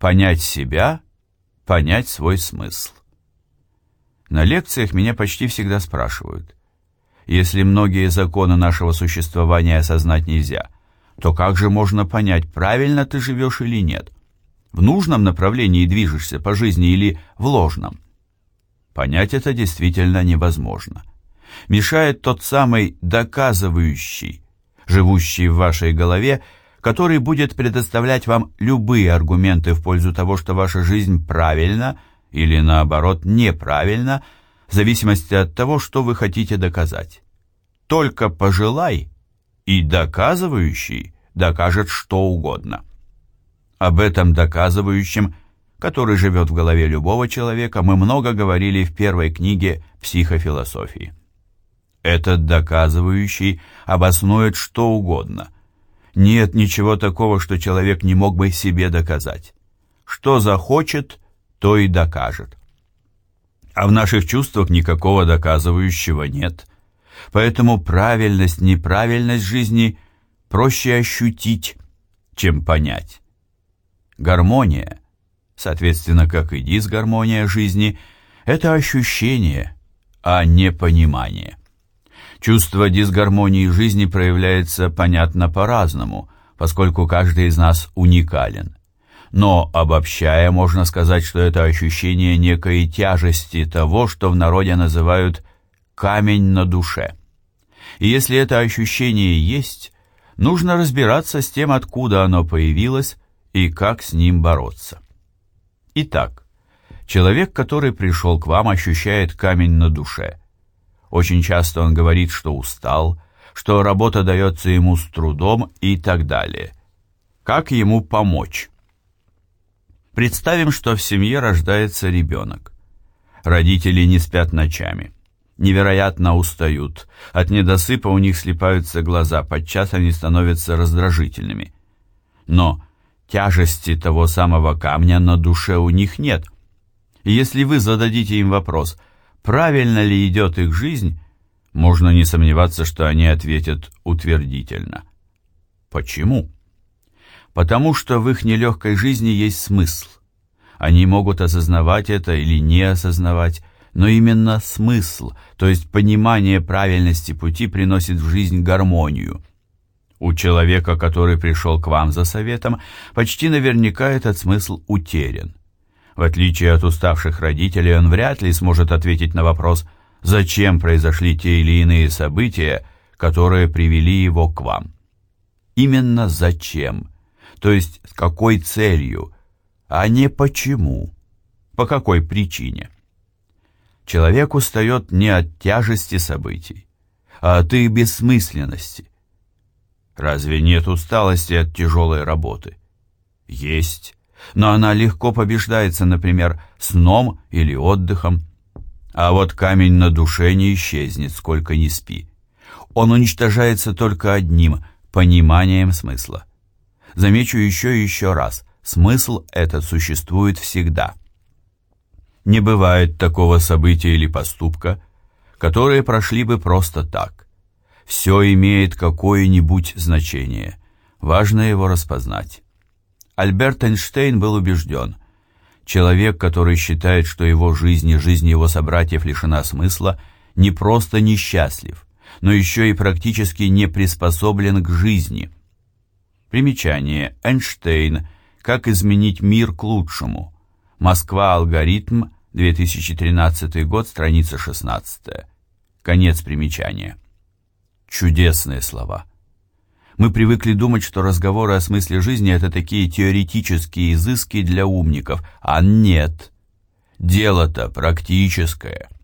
понять себя, понять свой смысл. На лекциях меня почти всегда спрашивают, если многие законы нашего существования осознать нельзя, то как же можно понять, правильно ты живешь или нет? В нужном направлении движешься по жизни или в ложном? Понять это действительно невозможно. Мешает тот самый доказывающий, живущий в вашей голове, который будет предоставлять вам любые аргументы в пользу того, что ваша жизнь правильна или, наоборот, неправильна, в зависимости от того, что вы хотите доказать. Только пожелай, и доказывающий докажет что угодно. Об этом доказывающем, который живет в голове любого человека, мы много говорили в первой книге «Психофилософии». Этот доказывающий обоснует что угодно. Нет ничего такого, что человек не мог бы себе доказать. Что захочет, то и докажет. А в наших чувствах никакого доказывающего нет. Поэтому правильность, неправильность жизни проще ощутить, чем понять. Гармония, соответственно, как и дисгармония жизни, это ощущение, а не понимание. Чувство дисгармонии жизни проявляется, понятно, по-разному, поскольку каждый из нас уникален. Но, обобщая, можно сказать, что это ощущение некой тяжести того, что в народе называют «камень на душе». И если это ощущение есть, нужно разбираться с тем, откуда оно появилось и как с ним бороться. Итак, человек, который пришел к вам, ощущает камень на душе. Очень часто он говорит, что устал, что работа дается ему с трудом и так далее. Как ему помочь? Представим, что в семье рождается ребенок. Родители не спят ночами. Невероятно устают. От недосыпа у них слипаются глаза, подчас они становятся раздражительными. Но тяжести того самого камня на душе у них нет. И если вы зададите им вопрос – правильно ли идет их жизнь, можно не сомневаться, что они ответят утвердительно. Почему? Потому что в их нелегкой жизни есть смысл. Они могут осознавать это или не осознавать, но именно смысл, то есть понимание правильности пути приносит в жизнь гармонию. У человека, который пришел к вам за советом, почти наверняка этот смысл утерян. В отличие от уставших родителей, он вряд ли сможет ответить на вопрос, зачем произошли те или иные события, которые привели его к вам. Именно зачем, то есть с какой целью, а не почему, по какой причине. Человек устает не от тяжести событий, а от их бессмысленности. Разве нет усталости от тяжелой работы? Есть но она легко побеждается, например, сном или отдыхом. А вот камень на душе не исчезнет, сколько ни спи. Он уничтожается только одним – пониманием смысла. Замечу еще и еще раз, смысл этот существует всегда. Не бывает такого события или поступка, которые прошли бы просто так. Все имеет какое-нибудь значение, важно его распознать. Альберт Эйнштейн был убежден, человек, который считает, что его жизнь и жизнь его собратьев лишена смысла, не просто несчастлив, но еще и практически не приспособлен к жизни. Примечание. Эйнштейн. Как изменить мир к лучшему. Москва. Алгоритм. 2013 год. Страница 16. Конец примечания. Чудесные слова. Мы привыкли думать, что разговоры о смысле жизни – это такие теоретические изыски для умников, а нет. Дело-то практическое –